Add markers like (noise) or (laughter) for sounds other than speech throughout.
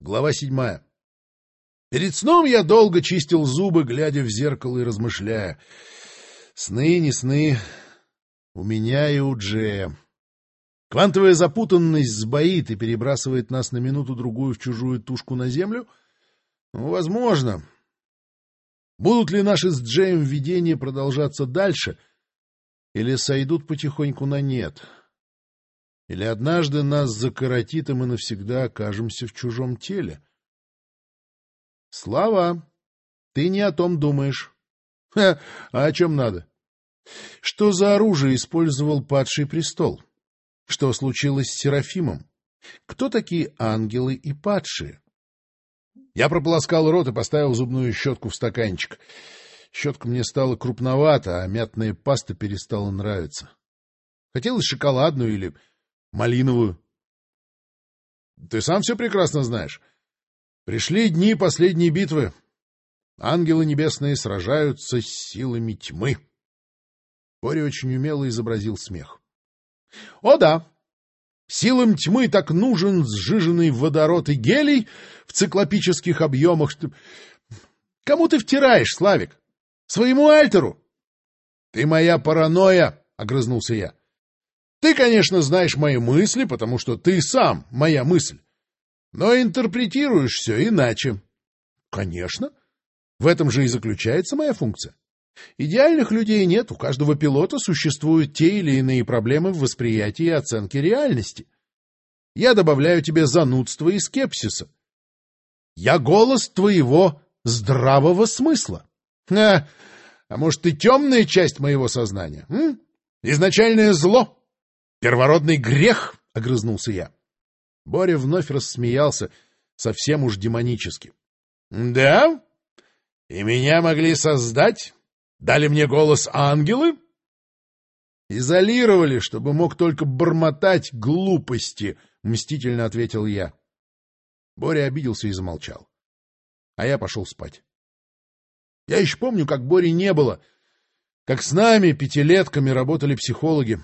Глава седьмая. Перед сном я долго чистил зубы, глядя в зеркало и размышляя. Сны, не сны. У меня и у Джея. Квантовая запутанность сбоит и перебрасывает нас на минуту-другую в чужую тушку на землю? Ну, возможно. Будут ли наши с Джеем видения продолжаться дальше, или сойдут потихоньку на нет? Или однажды нас закоротит, и мы навсегда окажемся в чужом теле? — Слава, ты не о том думаешь. — а о чем надо? — Что за оружие использовал падший престол? Что случилось с Серафимом? Кто такие ангелы и падшие? Я прополоскал рот и поставил зубную щетку в стаканчик. Щетка мне стала крупновата, а мятная паста перестала нравиться. Хотелось шоколадную или малиновую. Ты сам все прекрасно знаешь. Пришли дни последней битвы. Ангелы небесные сражаются с силами тьмы. Боря очень умело изобразил смех. — О да! Силам тьмы так нужен сжиженный водород и гелий в циклопических объемах. Кому ты втираешь, Славик? Своему альтеру? — Ты моя паранойя, — огрызнулся я. Ты, конечно, знаешь мои мысли, потому что ты сам моя мысль. Но интерпретируешь все иначе. Конечно. В этом же и заключается моя функция. Идеальных людей нет, у каждого пилота существуют те или иные проблемы в восприятии и оценке реальности. Я добавляю тебе занудство и скепсиса. Я голос твоего здравого смысла. А, а может, ты темная часть моего сознания? М? Изначальное зло? Первородный грех! — огрызнулся я. Боря вновь рассмеялся, совсем уж демонически. — Да? И меня могли создать? Дали мне голос ангелы? — Изолировали, чтобы мог только бормотать глупости, — мстительно ответил я. Боря обиделся и замолчал. А я пошел спать. Я еще помню, как Бори не было, как с нами пятилетками работали психологи.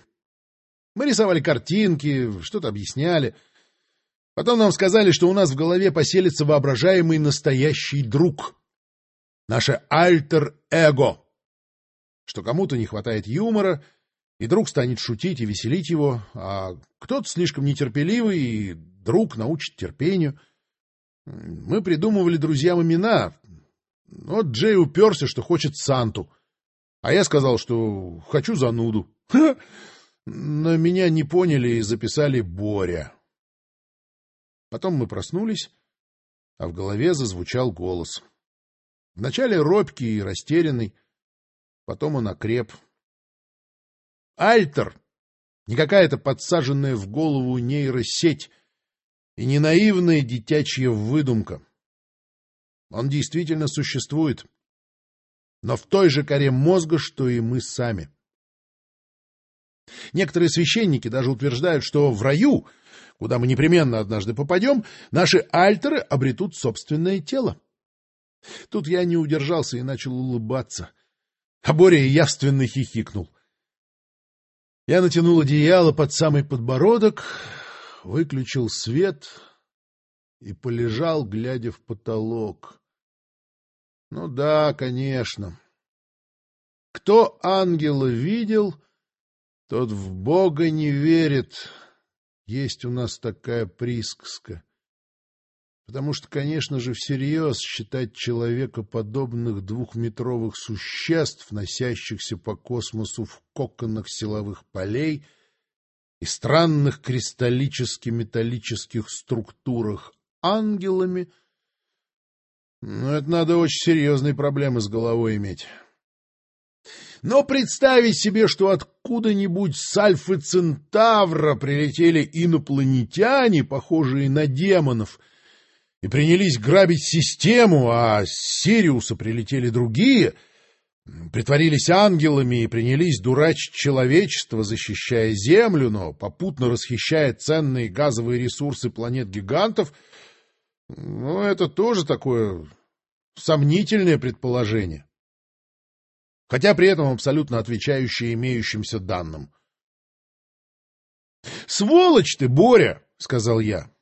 Мы рисовали картинки, что-то объясняли. Потом нам сказали, что у нас в голове поселится воображаемый настоящий друг. Наше альтер-эго. Что кому-то не хватает юмора, и друг станет шутить и веселить его, а кто-то слишком нетерпеливый, и друг научит терпению. Мы придумывали друзьям имена. Вот Джей уперся, что хочет Санту, а я сказал, что хочу зануду. (laughs) Но меня не поняли и записали Боря. Потом мы проснулись, а в голове зазвучал голос. Вначале робкий и растерянный, потом он окреп. Альтер! Не какая-то подсаженная в голову нейросеть и не наивная детячья выдумка. Он действительно существует, но в той же коре мозга, что и мы сами. Некоторые священники даже утверждают, что в раю, куда мы непременно однажды попадем, наши альтеры обретут собственное тело. Тут я не удержался и начал улыбаться. А Боря явственно хихикнул. Я натянул одеяло под самый подбородок, выключил свет и полежал, глядя в потолок. Ну да, конечно. Кто ангела видел, тот в Бога не верит. Есть у нас такая присказка. Потому что, конечно же, всерьез считать человекоподобных двухметровых существ, носящихся по космосу в коконах силовых полей и странных кристаллически-металлических структурах ангелами, ну, это надо очень серьезные проблемы с головой иметь. Но представить себе, что откуда-нибудь с Альфы Центавра прилетели инопланетяне, похожие на демонов, и принялись грабить систему, а с Сириуса прилетели другие, притворились ангелами и принялись дурачить человечество, защищая Землю, но попутно расхищая ценные газовые ресурсы планет-гигантов, ну, это тоже такое сомнительное предположение хотя при этом абсолютно отвечающие имеющимся данным. — Сволочь ты, Боря! — сказал я.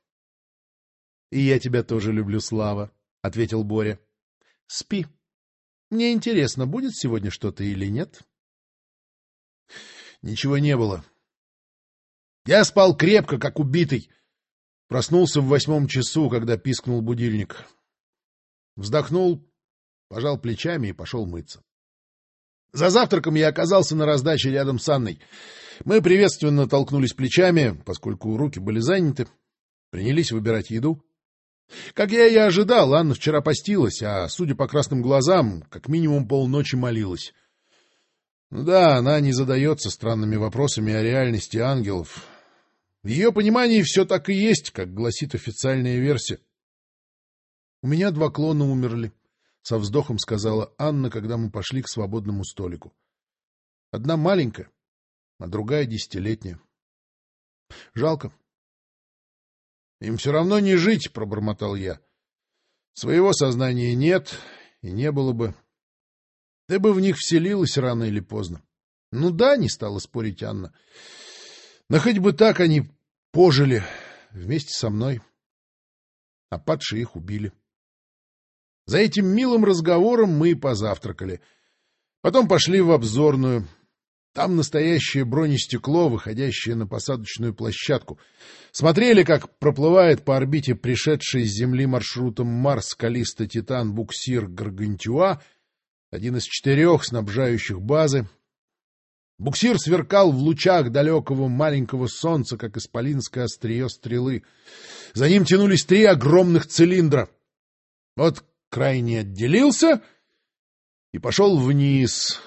И я тебя тоже люблю, Слава, — ответил Боря. — Спи. Мне интересно, будет сегодня что-то или нет? Ничего не было. Я спал крепко, как убитый. Проснулся в восьмом часу, когда пискнул будильник. Вздохнул, пожал плечами и пошел мыться. За завтраком я оказался на раздаче рядом с Анной. Мы приветственно толкнулись плечами, поскольку руки были заняты, принялись выбирать еду. Как я и ожидал, Анна вчера постилась, а, судя по красным глазам, как минимум полночи молилась. Да, она не задается странными вопросами о реальности ангелов. В ее понимании все так и есть, как гласит официальная версия. — У меня два клона умерли, — со вздохом сказала Анна, когда мы пошли к свободному столику. — Одна маленькая, а другая десятилетняя. Жалко. Им все равно не жить, — пробормотал я. Своего сознания нет, и не было бы. Ты бы в них вселилась рано или поздно. Ну да, не стала спорить Анна. Но хоть бы так они пожили вместе со мной. А падшие их убили. За этим милым разговором мы позавтракали. Потом пошли в обзорную. Там настоящее бронестекло, выходящее на посадочную площадку. Смотрели, как проплывает по орбите пришедший с Земли маршрутом Марс Калиста Титан буксир Гаргантюа, один из четырех, снабжающих базы. Буксир сверкал в лучах далекого маленького солнца, как исполинское острие стрелы. За ним тянулись три огромных цилиндра. Вот крайне отделился и пошел вниз,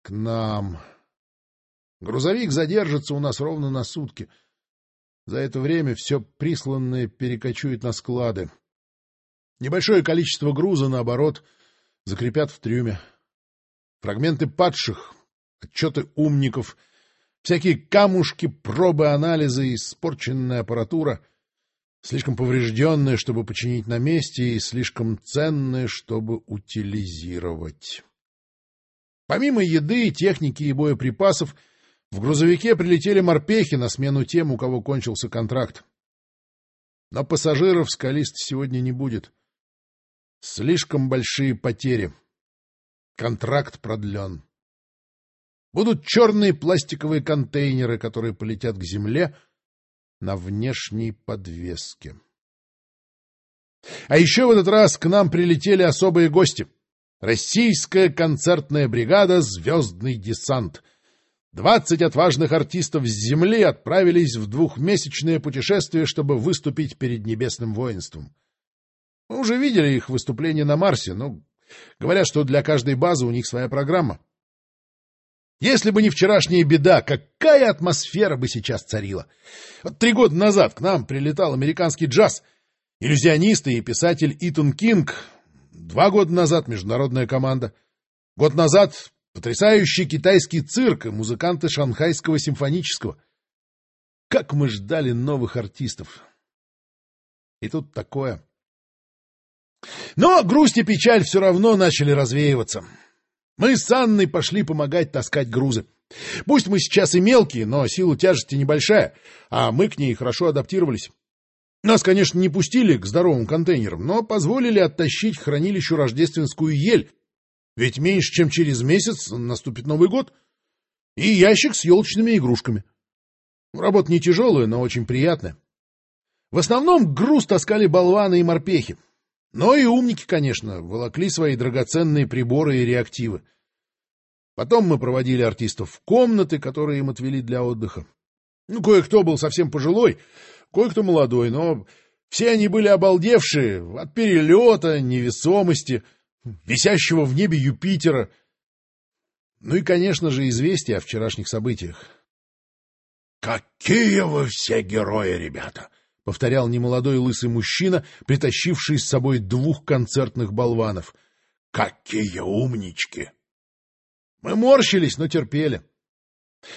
к нам. Грузовик задержится у нас ровно на сутки. За это время все присланное перекочует на склады. Небольшое количество груза, наоборот, закрепят в трюме. Фрагменты падших, отчеты умников, всякие камушки, пробы, анализы, испорченная аппаратура, слишком поврежденная, чтобы починить на месте, и слишком ценная, чтобы утилизировать. Помимо еды, техники и боеприпасов — в грузовике прилетели морпехи на смену тем, у кого кончился контракт. Но пассажиров скалист сегодня не будет. Слишком большие потери. Контракт продлен. Будут черные пластиковые контейнеры, которые полетят к земле на внешней подвеске. А еще в этот раз к нам прилетели особые гости. Российская концертная бригада «Звездный десант», Двадцать отважных артистов с Земли отправились в двухмесячное путешествие, чтобы выступить перед небесным воинством. Мы уже видели их выступление на Марсе, но говорят, что для каждой базы у них своя программа. Если бы не вчерашняя беда, какая атмосфера бы сейчас царила! Вот три года назад к нам прилетал американский джаз, иллюзионисты и писатель Итан Кинг. Два года назад международная команда. Год назад Потрясающий китайский цирк и музыканты Шанхайского симфонического. Как мы ждали новых артистов. И тут такое. Но грусть и печаль все равно начали развеиваться. Мы с Анной пошли помогать таскать грузы. Пусть мы сейчас и мелкие, но сила тяжести небольшая, а мы к ней хорошо адаптировались. Нас, конечно, не пустили к здоровым контейнерам, но позволили оттащить хранилищу рождественскую ель, ведь меньше, чем через месяц наступит Новый год. И ящик с елочными игрушками. Работа не тяжелая, но очень приятная. В основном груз таскали болваны и морпехи. Но и умники, конечно, волокли свои драгоценные приборы и реактивы. Потом мы проводили артистов в комнаты, которые им отвели для отдыха. Ну, кое-кто был совсем пожилой, кое-кто молодой, но все они были обалдевшие от перелета, невесомости — висящего в небе Юпитера. Ну и, конечно же, известия о вчерашних событиях. — Какие вы все герои, ребята! — повторял немолодой лысый мужчина, притащивший с собой двух концертных болванов. — Какие умнички! Мы морщились, но терпели.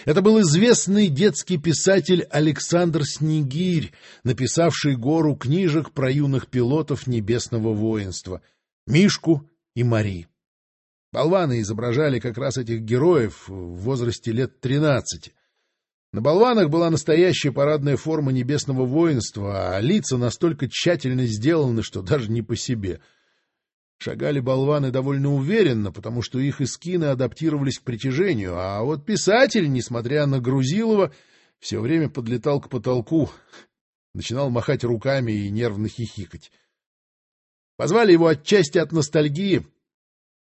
Это был известный детский писатель Александр Снегирь, написавший гору книжек про юных пилотов небесного воинства, Мишку и Мари. Болваны изображали как раз этих героев в возрасте лет тринадцати. На болванах была настоящая парадная форма небесного воинства, а лица настолько тщательно сделаны, что даже не по себе. Шагали болваны довольно уверенно, потому что их эскины адаптировались к притяжению, а вот писатель, несмотря на Грузилова, все время подлетал к потолку, начинал махать руками и нервно хихикать. Позвали его отчасти от ностальгии.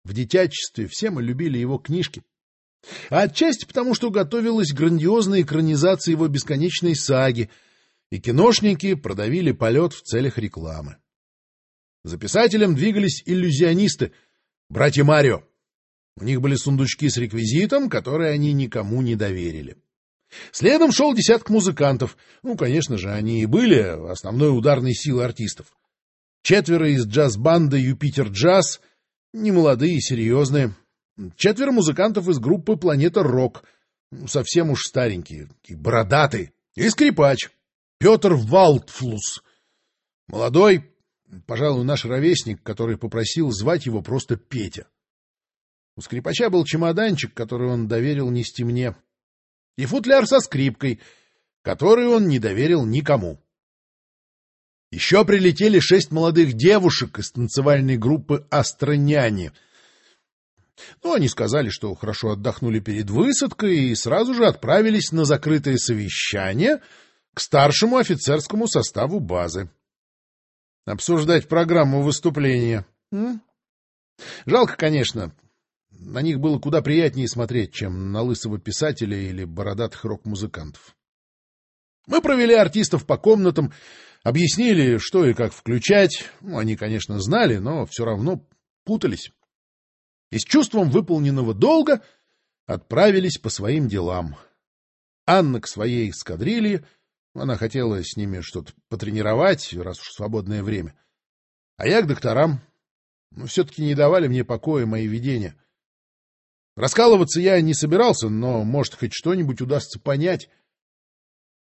В детячестве все мы любили его книжки. А отчасти потому, что готовилась грандиозная экранизация его бесконечной саги, и киношники продавили полет в целях рекламы. За писателем двигались иллюзионисты, братья Марио. У них были сундучки с реквизитом, которые они никому не доверили. Следом шел десяток музыкантов. Ну, конечно же, они и были основной ударной силой артистов. Четверо из джаз-банды «Юпитер Джаз», немолодые и серьезные. Четверо музыкантов из группы «Планета Рок», совсем уж старенькие, и бородатые. И скрипач, Петр Валтфлус. Молодой, пожалуй, наш ровесник, который попросил звать его просто Петя. У скрипача был чемоданчик, который он доверил нести мне и футляр со скрипкой, который он не доверил никому. Еще прилетели шесть молодых девушек из танцевальной группы «Астроняне». Ну, они сказали, что хорошо отдохнули перед высадкой и сразу же отправились на закрытое совещание к старшему офицерскому составу базы. Обсуждать программу выступления. Жалко, конечно, на них было куда приятнее смотреть, чем на лысого писателя или бородатых рок-музыкантов. Мы провели артистов по комнатам, объяснили, что и как включать. Ну, они, конечно, знали, но все равно путались. И с чувством выполненного долга отправились по своим делам. Анна к своей эскадрилье, она хотела с ними что-то потренировать, раз уж свободное время. А я к докторам. Но все-таки не давали мне покоя мои видения. Раскалываться я не собирался, но, может, хоть что-нибудь удастся понять.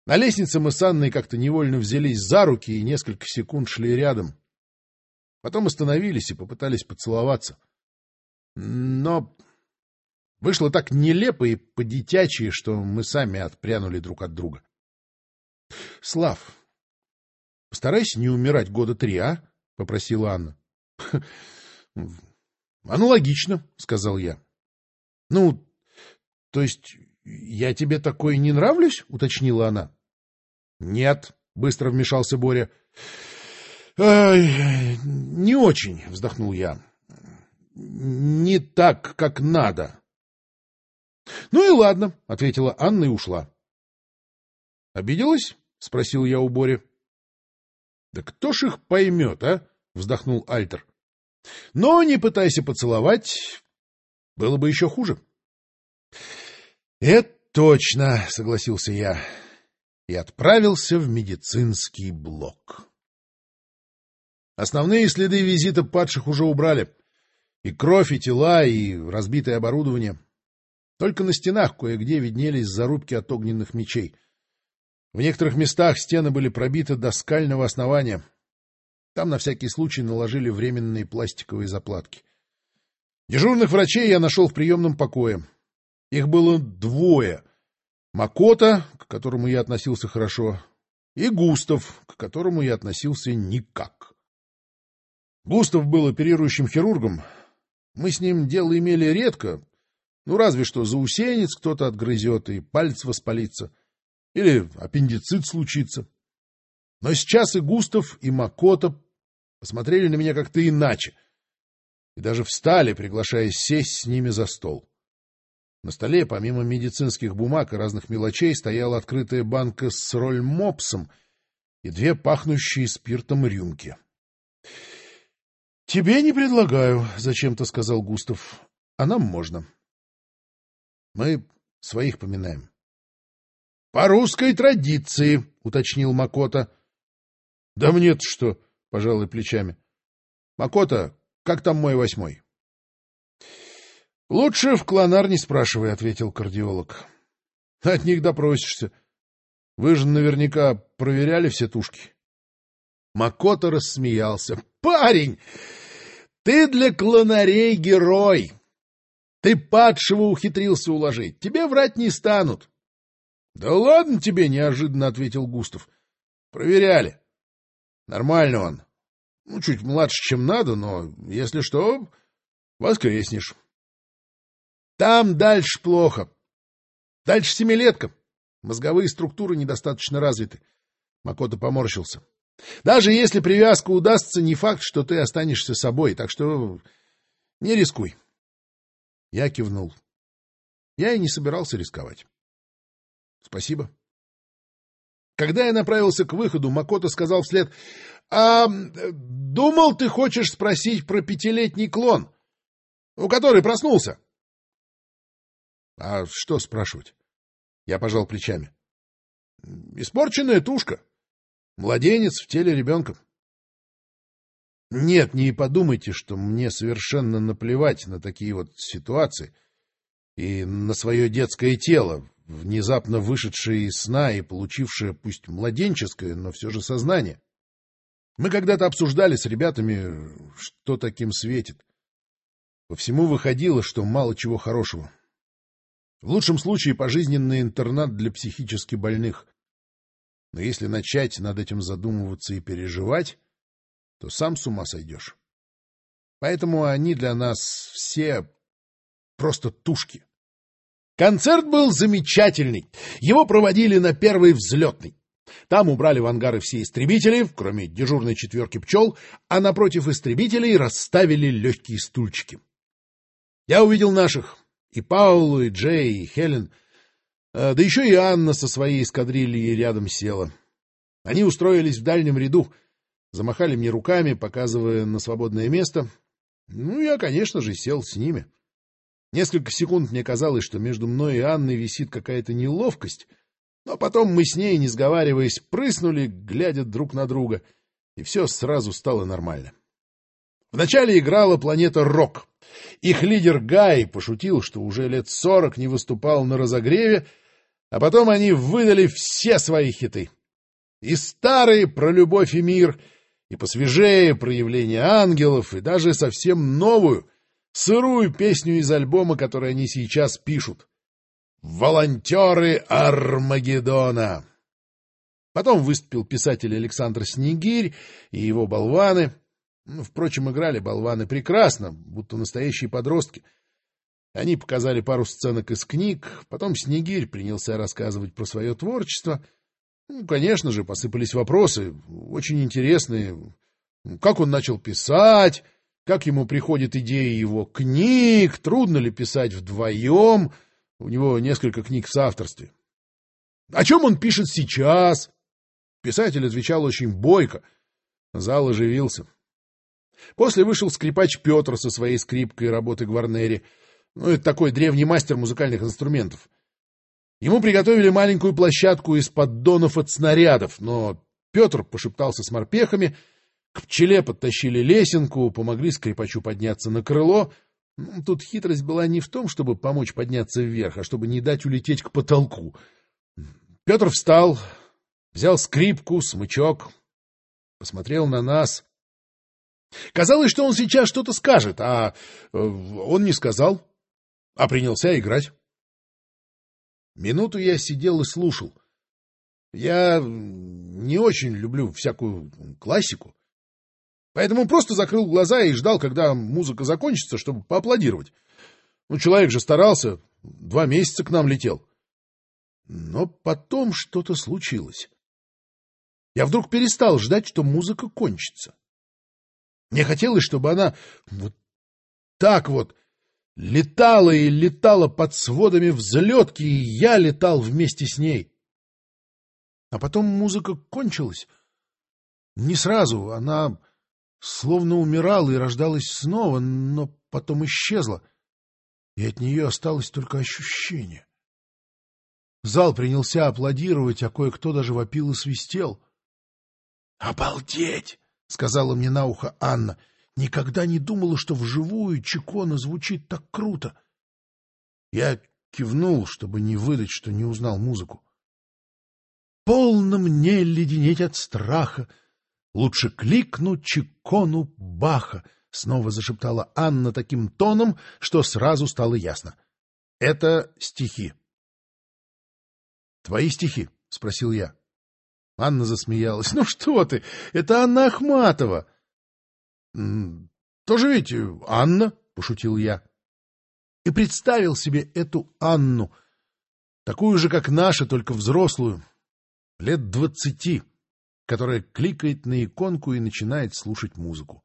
На лестнице мы с Анной как-то невольно взялись за руки и несколько секунд шли рядом. Потом остановились и попытались поцеловаться. Но вышло так нелепо и по-детячьи, что мы сами отпрянули друг от друга. — Слав, постарайся не умирать года три, а? — попросила Анна. — Аналогично, — сказал я. — Ну, то есть я тебе такой не нравлюсь? — уточнила она. — Нет, — быстро вмешался Боря. — Не очень, — вздохнул я. — Не так, как надо. — Ну и ладно, — ответила Анна и ушла. — Обиделась? — спросил я у Бори. — Да кто ж их поймет, а? — вздохнул Альтер. — Но не пытайся поцеловать, было бы еще хуже. — Это точно, — согласился я и отправился в медицинский блок. Основные следы визита падших уже убрали. И кровь, и тела, и разбитое оборудование. Только на стенах кое-где виднелись зарубки от огненных мечей. В некоторых местах стены были пробиты до скального основания. Там на всякий случай наложили временные пластиковые заплатки. Дежурных врачей я нашел в приемном покое. Их было двое. Макота, к которому я относился хорошо, и Густав, к которому я относился никак. Густав был оперирующим хирургом. Мы с ним дело имели редко, ну, разве что заусенец кто-то отгрызет и палец воспалится, или аппендицит случится. Но сейчас и Густав, и Макота посмотрели на меня как-то иначе и даже встали, приглашая сесть с ними за стол. На столе, помимо медицинских бумаг и разных мелочей, стояла открытая банка с рольмопсом и две пахнущие спиртом рюмки. — Тебе не предлагаю, — зачем-то сказал Густав. — А нам можно. — Мы своих поминаем. — По русской традиции, — уточнил Макота. — Да мне-то что, — пожалуй плечами. — Макота, как там мой восьмой? — Лучше в клонар не спрашивай, — ответил кардиолог. — От них допросишься. Вы же наверняка проверяли все тушки. Макото рассмеялся. — Парень, ты для клонарей герой. Ты падшего ухитрился уложить. Тебе врать не станут. — Да ладно тебе, — неожиданно ответил Густав. — Проверяли. Нормально он. Ну, чуть младше, чем надо, но, если что, воскреснешь. Там дальше плохо. Дальше семилетка. Мозговые структуры недостаточно развиты. Макото поморщился. Даже если привязка удастся, не факт, что ты останешься собой, так что не рискуй. Я кивнул. Я и не собирался рисковать. Спасибо. Когда я направился к выходу, Макото сказал вслед, «А думал, ты хочешь спросить про пятилетний клон, у который проснулся?» «А что спрашивать?» Я пожал плечами. «Испорченная тушка. Младенец в теле ребенка. Нет, не подумайте, что мне совершенно наплевать на такие вот ситуации и на свое детское тело, внезапно вышедшее из сна и получившее пусть младенческое, но все же сознание. Мы когда-то обсуждали с ребятами, что таким светит. По всему выходило, что мало чего хорошего. В лучшем случае пожизненный интернат для психически больных. Но если начать над этим задумываться и переживать, то сам с ума сойдешь. Поэтому они для нас все просто тушки. Концерт был замечательный. Его проводили на первой взлетной. Там убрали в ангары все истребители, кроме дежурной четверки пчел, а напротив истребителей расставили легкие стульчики. Я увидел наших, и Паулу, и Джей, и Хелен — да еще и Анна со своей эскадрильей рядом села. Они устроились в дальнем ряду, замахали мне руками, показывая на свободное место. Ну, я, конечно же, сел с ними. Несколько секунд мне казалось, что между мной и Анной висит какая-то неловкость, но потом мы с ней, не сговариваясь, прыснули, глядя друг на друга, и все сразу стало нормально. Вначале играла планета Рок. Их лидер Гай пошутил, что уже лет сорок не выступал на разогреве, а потом они выдали все свои хиты. И старые про любовь и мир, и посвежее проявление ангелов, и даже совсем новую, сырую песню из альбома, который они сейчас пишут. «Волонтеры Армагеддона». Потом выступил писатель Александр Снегирь и его болваны. Ну, впрочем, играли болваны прекрасно, будто настоящие подростки — они показали пару сценок из книг, потом Снегирь принялся рассказывать про свое творчество. Ну, конечно же, посыпались вопросы, очень интересные. Как он начал писать, как ему приходит идея его книг, трудно ли писать вдвоем, у него несколько книг в соавторстве. О чем он пишет сейчас? Писатель отвечал очень бойко. Зал оживился. После вышел скрипач Петр со своей скрипкой работы Гварнери — ну, это такой древний мастер музыкальных инструментов. Ему приготовили маленькую площадку из поддонов от снарядов, но Петр пошептался с морпехами, к пчеле подтащили лесенку, помогли скрипачу подняться на крыло. Ну, тут хитрость была не в том, чтобы помочь подняться вверх, а чтобы не дать улететь к потолку. Петр встал, взял скрипку, смычок, посмотрел на нас. Казалось, что он сейчас что-то скажет, а э, он не сказал а принялся играть. Минуту я сидел и слушал. Я не очень люблю всякую классику, поэтому просто закрыл глаза и ждал, когда музыка закончится, чтобы поаплодировать. Ну, человек же старался, два месяца к нам летел. Но потом что-то случилось. Я вдруг перестал ждать, что музыка кончится. Мне хотелось, чтобы она вот так вот летала и летала под сводами взлетки, и я летал вместе с ней. А потом музыка кончилась. Не сразу, она словно умирала и рождалась снова, но потом исчезла, и от нее осталось только ощущение. Зал принялся аплодировать, а кое-кто даже вопил и свистел. — Обалдеть! — сказала мне на ухо Анна — Никогда не думала, что вживую Чикона звучит так круто. Я кивнул, чтобы не выдать, что не узнал музыку. Полно мне леденеть от страха. Лучше кликнуть Чикону Баха, — снова зашептала Анна таким тоном, что сразу стало ясно. Это стихи. — Твои стихи? — спросил я. Анна засмеялась. — Ну что ты, это Анна Ахматова. — Тоже ведь Анна, — пошутил я. И представил себе эту Анну, такую же, как наша, только взрослую, лет двадцати, которая кликает на иконку и начинает слушать музыку.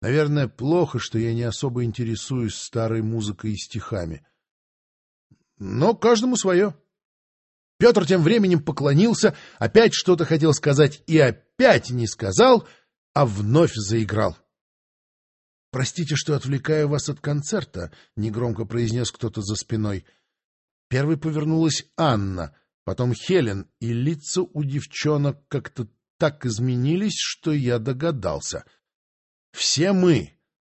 Наверное, плохо, что я не особо интересуюсь старой музыкой и стихами. Но каждому свое. Петр тем временем поклонился, опять что-то хотел сказать и опять не сказал, а вновь заиграл. — Простите, что отвлекаю вас от концерта, — негромко произнес кто-то за спиной. Первой повернулась Анна, потом Хелен, и лица у девчонок как-то так изменились, что я догадался — все мы,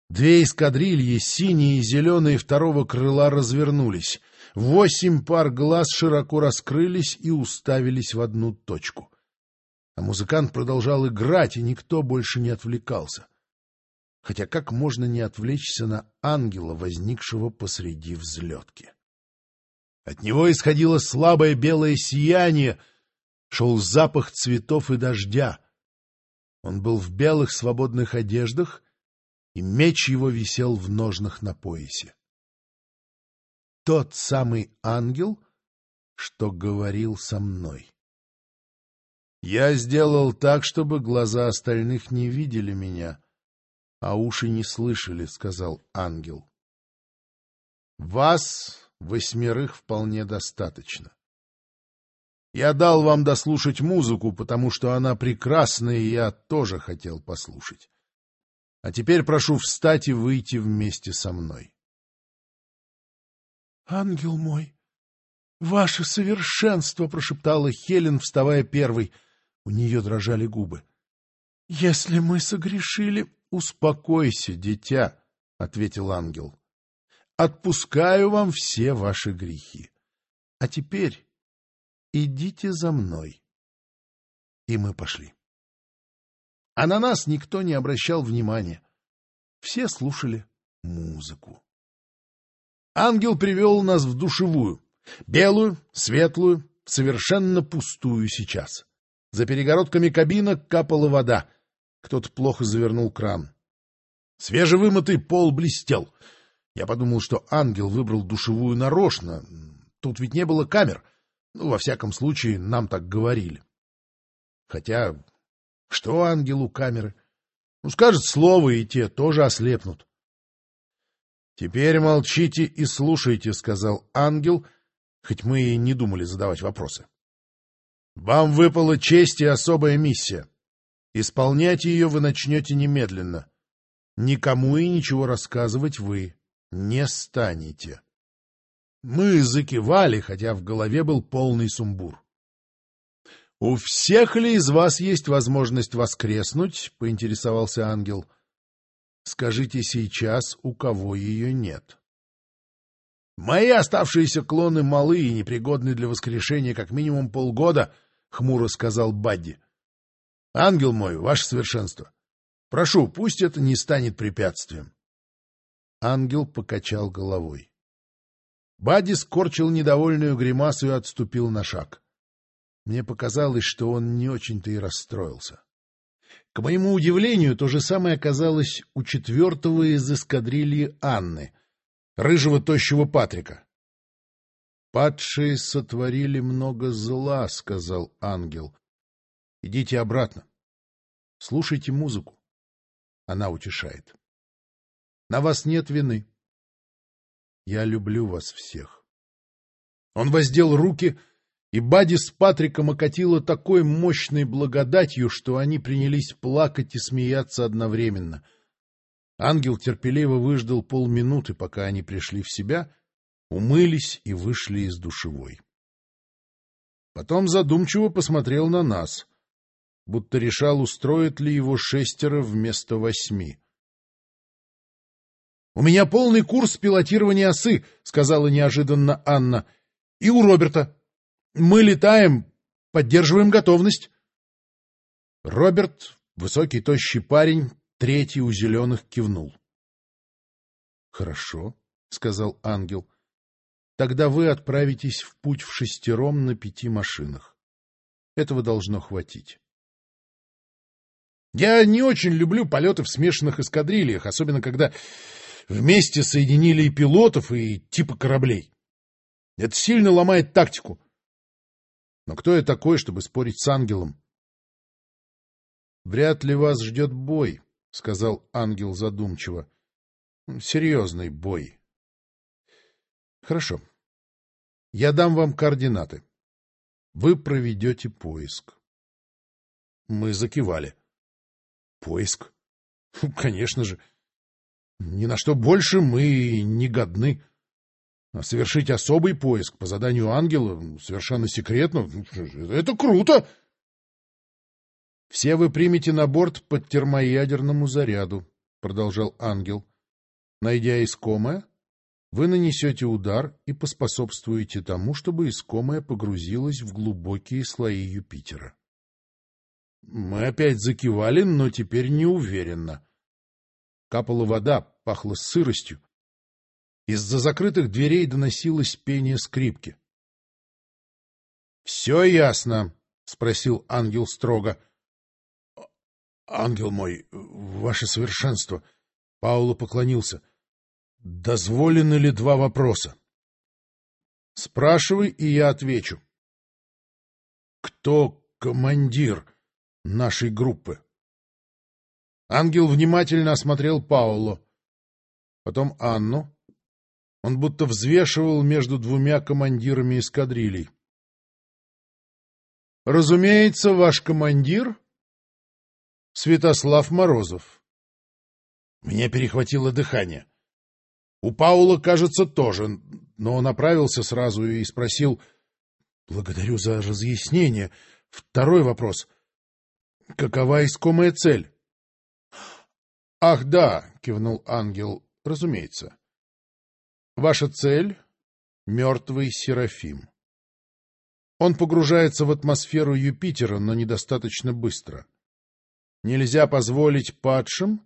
две эскадрильи, синие и зеленые второго крыла, развернулись. Восемь пар глаз широко раскрылись и уставились в одну точку. А музыкант продолжал играть, и никто больше не отвлекался. Хотя как можно не отвлечься на ангела, возникшего посреди взлетки? От него исходило слабое белое сияние, шел запах цветов и дождя — он был в белых свободных одеждах, и меч его висел в ножнах на поясе. Тот самый ангел, что говорил со мной. Я сделал так, чтобы глаза остальных не видели меня, а уши не слышали, — сказал ангел. Вас, восьмерых, вполне достаточно. Я дал вам дослушать музыку, потому что она прекрасная, и я тоже хотел послушать. А теперь прошу встать и выйти вместе со мной. — Ангел мой, ваше совершенство! — прошептала Хелен, вставая первой. У нее дрожали губы. — Если мы согрешили... — Успокойся, дитя, — ответил ангел. — Отпускаю вам все ваши грехи. А теперь идите за мной. И мы пошли. А на нас никто не обращал внимания. Все слушали музыку. Ангел привел нас в душевую. Белую, светлую, совершенно пустую сейчас. За перегородками кабинок капала вода. Кто-то плохо завернул кран. Свежевымытый пол блестел. Я подумал, что ангел выбрал душевую нарочно. Тут ведь не было камер — ну, во всяком случае, нам так говорили. Хотя, что ангелу камеры? Ну, скажет слово, и те тоже ослепнут. — Теперь молчите и слушайте, — сказал ангел, хоть мы и не думали задавать вопросы. — Вам выпала честь и особая миссия. Исполнять ее вы начнете немедленно. Никому и ничего рассказывать вы не станете. Мы закивали, хотя в голове был полный сумбур. — У всех ли из вас есть возможность воскреснуть? — поинтересовался ангел. — Скажите сейчас, у кого ее нет. — Мои оставшиеся клоны малы и непригодны для воскрешения как минимум полгода, — хмуро сказал Бадди. — Ангел мой, ваше совершенство, прошу, пусть это не станет препятствием. Ангел покачал головой. Бадди скорчил недовольную гримасу и отступил на шаг. Мне показалось, что он не очень-то и расстроился. К моему удивлению, то же самое оказалось у четвертого из эскадрильи Анны, рыжего тощего Патрика. — Падшие сотворили много зла, — сказал ангел. — Идите обратно. Слушайте музыку. Она утешает. На вас нет вины. Я люблю вас всех. Он воздел руки, и Бади с Патриком окатило такой мощной благодатью, что они принялись плакать и смеяться одновременно. Ангел терпеливо выждал полминуты, пока они пришли в себя, умылись и вышли из душевой. Потом задумчиво посмотрел на нас, будто решал, устроит ли его шестеро вместо восьми. — У меня полный курс пилотирования осы, — сказала неожиданно Анна. — И у Роберта. Мы летаем, поддерживаем готовность. Роберт, высокий тощий парень, третий у зеленых, кивнул. — Хорошо, — сказал ангел. Тогда вы отправитесь в путь в шестером на пяти машинах. Этого должно хватить. Я не очень люблю полеты в смешанных эскадрильях, особенно когда вместе соединили и пилотов, и типа кораблей. Это сильно ломает тактику. Но кто я такой, чтобы спорить с ангелом? — Вряд ли вас ждет бой, — сказал ангел задумчиво. — Серьезный бой. — Хорошо. Я дам вам координаты. Вы проведете поиск. Мы закивали. — Поиск? — Конечно же. Ни на что больше мы не годны. — а совершить особый поиск по заданию ангела совершенно секретно — это круто! — Все вы примете на борт по термоядерному заряду, — продолжал ангел. — Найдя искомое, вы нанесете удар и поспособствуете тому, чтобы искомое погрузилось в глубокие слои Юпитера. Мы опять закивали, но теперь неуверенно. Капала вода, пахло сыростью. Из-за закрытых дверей доносилось пение скрипки. — Все ясно, — спросил ангел строго. — Ангел мой, ваше совершенство, — Пауло поклонился. — Дозволены ли два вопроса? — Спрашивай, и я отвечу. — Кто командир нашей группы? Ангел внимательно осмотрел Пауло, потом Анну, он будто взвешивал между двумя командирами эскадрилей. «Разумеется, ваш командир — Святослав Морозов». Меня перехватило дыхание. У Паула, кажется, тоже, но он оправился сразу и спросил, «Благодарю за разъяснение. Второй вопрос. Какова искомая цель?» «Ах, да», — кивнул ангел, — «разумеется. Ваша цель — мертвый Серафим. Он погружается в атмосферу Юпитера, но недостаточно быстро. Нельзя позволить падшим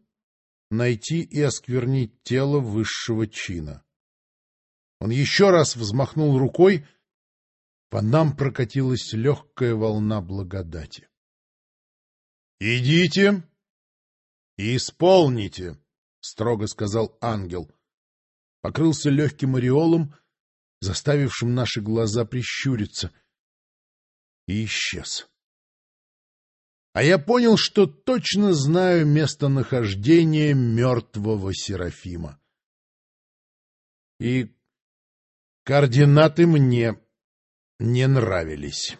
найти и осквернить тело высшего чина. Он еще раз взмахнул рукой, по нам прокатилась легкая волна благодати. — Идите и исполните, — строго сказал ангел. — покрылся легким ореолом, заставившим наши глаза прищуриться, и исчез. А я понял, что точно знаю местонахождение мертвого Серафима. И координаты мне не нравились.